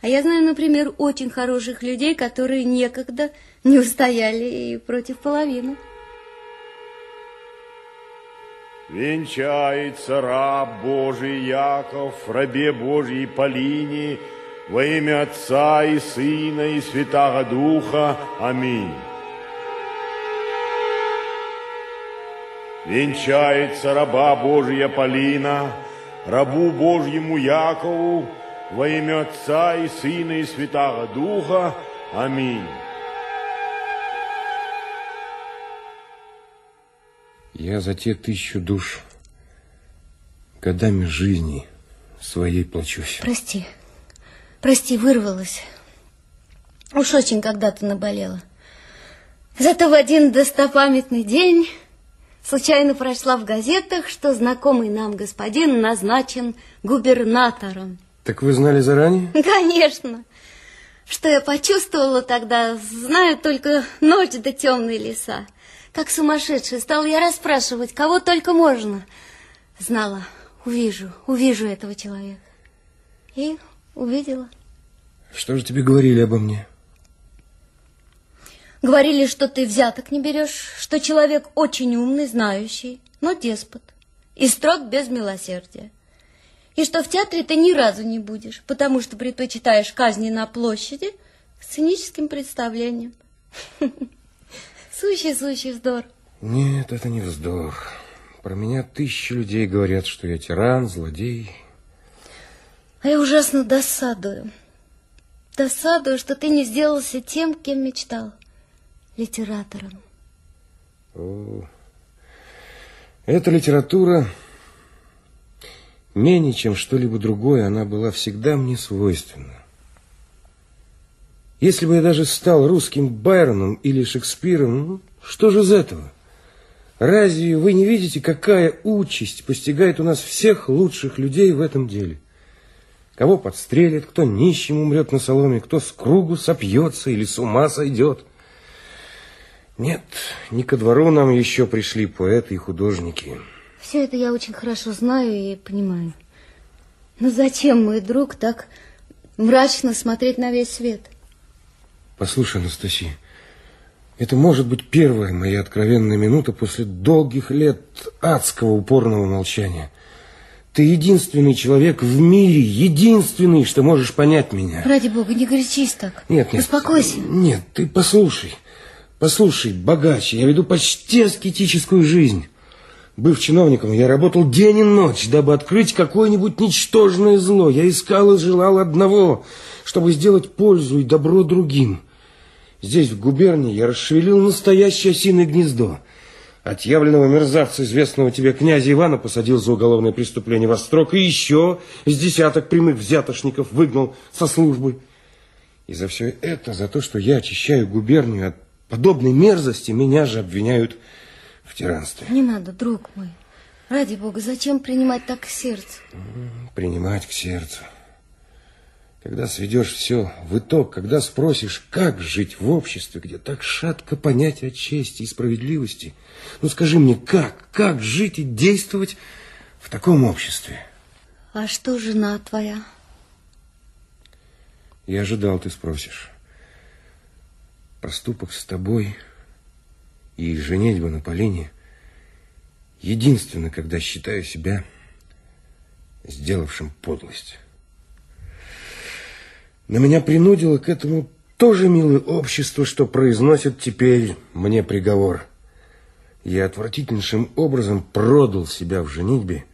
А я знаю, например, очень хороших людей, которые некогда не устояли и против половины. Венчается раб Божий Яков, рабе Божьей Полине, во имя Отца и Сына и Святаго Духа. Аминь. Венчается раба Божья Полина, рабу Божьему Якову, во имя Отца и Сына и Святаго Духа. Аминь. Я за те тысячу душ годами жизни своей плачусь. Прости, прости, вырвалась. Уж очень когда-то наболела. Зато в один достопамятный день случайно прочла в газетах, что знакомый нам господин назначен губернатором. Так вы знали заранее? Конечно. Что я почувствовала тогда, знаю только ночь да темные леса. Как сумасшедшая стала я расспрашивать, кого только можно. Знала, увижу, увижу этого человека. И увидела. Что же тебе говорили обо мне? Говорили, что ты взяток не берешь, что человек очень умный, знающий, но деспот. И строг без милосердия. И что в театре ты ни разу не будешь, потому что предпочитаешь казни на площади сценическим представлением. Сущий-сущий вздор. Нет, это не вздор. Про меня тысячи людей говорят, что я тиран, злодей. А я ужасно досадую. Досадую, что ты не сделался тем, кем мечтал. Литератором. О, эта литература менее чем что-либо другое, она была всегда мне свойственна. Если бы я даже стал русским Байроном или Шекспиром, ну, что же из этого? Разве вы не видите, какая участь постигает у нас всех лучших людей в этом деле? Кого подстрелят, кто нищим умрет на соломе, кто с кругу сопьется или с ума сойдет. Нет, не ко двору нам еще пришли поэты и художники. Все это я очень хорошо знаю и понимаю. Но зачем, мой друг, так мрачно смотреть на весь свет? — Послушай, Анастасия, это может быть первая моя откровенная минута после долгих лет адского упорного молчания. Ты единственный человек в мире, единственный, что можешь понять меня. Ради бога, не горячись так. Нет, нет. Успокойся. Нет, ты послушай. Послушай, богаче, я веду почти аскетическую жизнь. Быв чиновником, я работал день и ночь, дабы открыть какое-нибудь ничтожное зло. Я искал и желал одного, чтобы сделать пользу и добро другим. Здесь, в губернии, я расшевелил настоящее осиное гнездо. Отъявленного мерзавца, известного тебе князя Ивана, посадил за уголовное преступление во строк, и еще с десяток прямых взятошников выгнал со службы. И за все это, за то, что я очищаю губернию от подобной мерзости, меня же обвиняют в тиранстве. Не надо, друг мой. Ради бога, зачем принимать так к сердцу? Принимать к сердцу. Когда сведешь все в итог, когда спросишь, как жить в обществе, где так шатко понятие чести и справедливости, ну скажи мне, как, как жить и действовать в таком обществе? А что жена твоя? Я ожидал, ты спросишь. Проступок с тобой и женитьба на Полине единственно, когда считаю себя сделавшим подлость. Но меня принудило к этому тоже милое общество, что произносит теперь мне приговор. Я отвратительнейшим образом продал себя в женитьбе.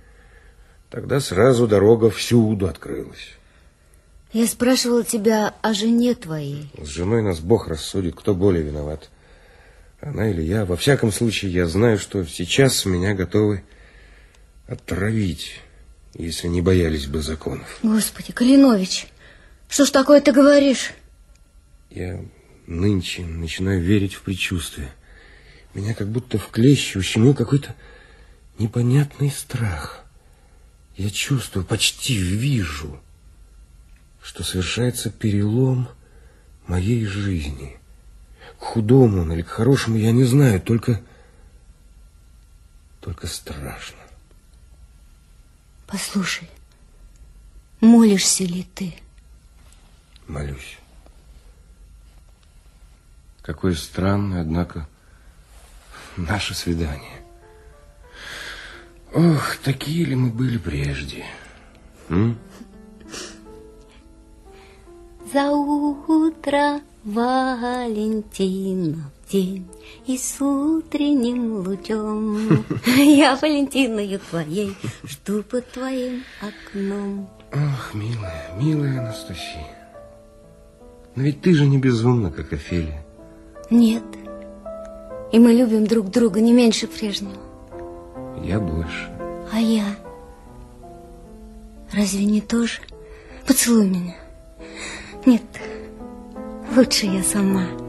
Тогда сразу дорога всюду открылась. Я спрашивала тебя о жене твоей. С женой нас Бог рассудит, кто более виноват. Она или я. Во всяком случае, я знаю, что сейчас меня готовы отравить, если не боялись бы законов. Господи, Калинович, что ж такое ты говоришь? Я нынче начинаю верить в предчувствие. Меня как будто в клещи ущемил какой-то непонятный страх. Я чувствую, почти вижу, что совершается перелом моей жизни. К худому он или к хорошему я не знаю, только... только страшно. Послушай, молишься ли ты? молюсь. Какое странное, однако, наше свидание. Ох, такие ли мы были прежде? М? За утро Валентина день и с утренним лучом Я Валентиною твоей жду под твоим окном. Ох, милая, милая Анастасия. Но ведь ты же не безумна, как Офелия. Нет, и мы любим друг друга не меньше прежнего. Я больше. А я? Разве не тоже? Поцелуй меня. Нет, лучше я сама.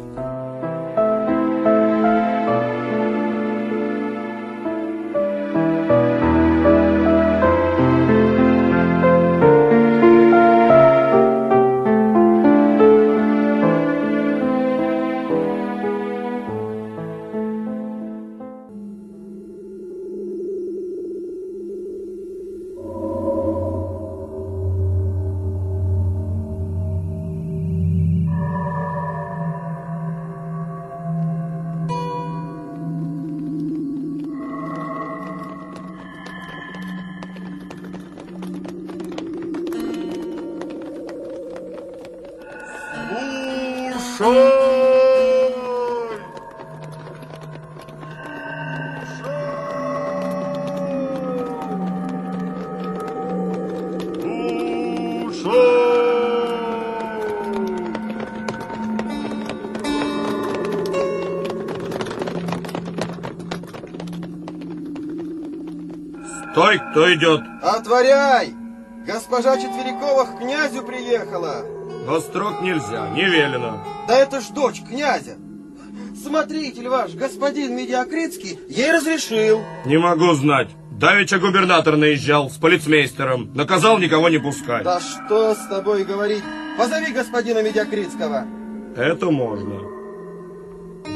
Слушай! Слушай! Стой, кто идет? Отворяй! Госпожа Четверякова к князю приехала. На строк нельзя, не велено. Да это ж дочь князя. Смотритель ваш, господин Медиакритский, ей разрешил. Не могу знать. Давеча губернатор наезжал с полицмейстером. Наказал никого не пускать. Да что с тобой говорить? Позови господина Медиакритского. Это можно.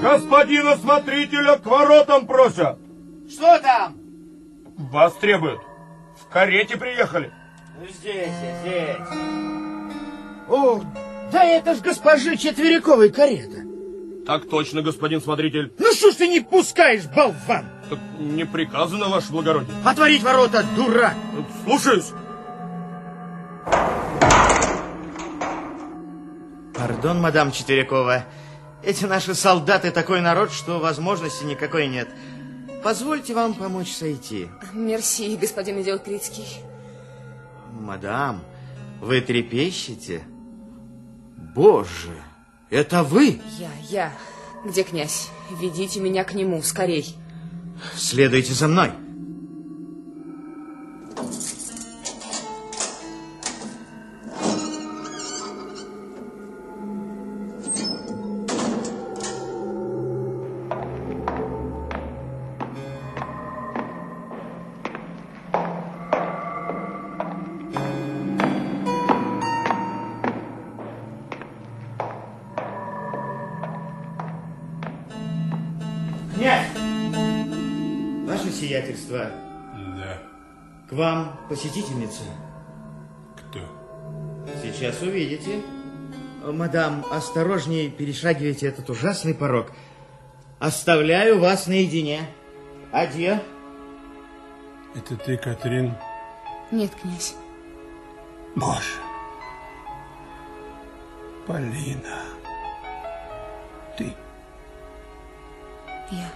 Господина смотрителя к воротам просят. Что там? Вас требуют. В карете приехали. Ну, Здесь, здесь. О, да это ж госпожи Четверяковой карета. Так точно, господин смотритель. Ну что ж ты не пускаешь, болван? Так не приказано, ваше благородие. Отворить ворота, дурак! Слушаюсь. Пардон, мадам Четверякова. Эти наши солдаты такой народ, что возможности никакой нет. Позвольте вам помочь сойти. Мерси, господин Идиокритский. Мадам, вы трепещете? Боже, это вы? Я, я. Где князь? Ведите меня к нему, скорей. Следуйте за мной. Ваше сиятельство, Да. к вам посетительница. Кто? Сейчас увидите. Мадам, осторожнее перешагивайте этот ужасный порог. Оставляю вас наедине. Адье. Это ты, Катрин? Нет, князь. Боже. Полина. Ты. Я.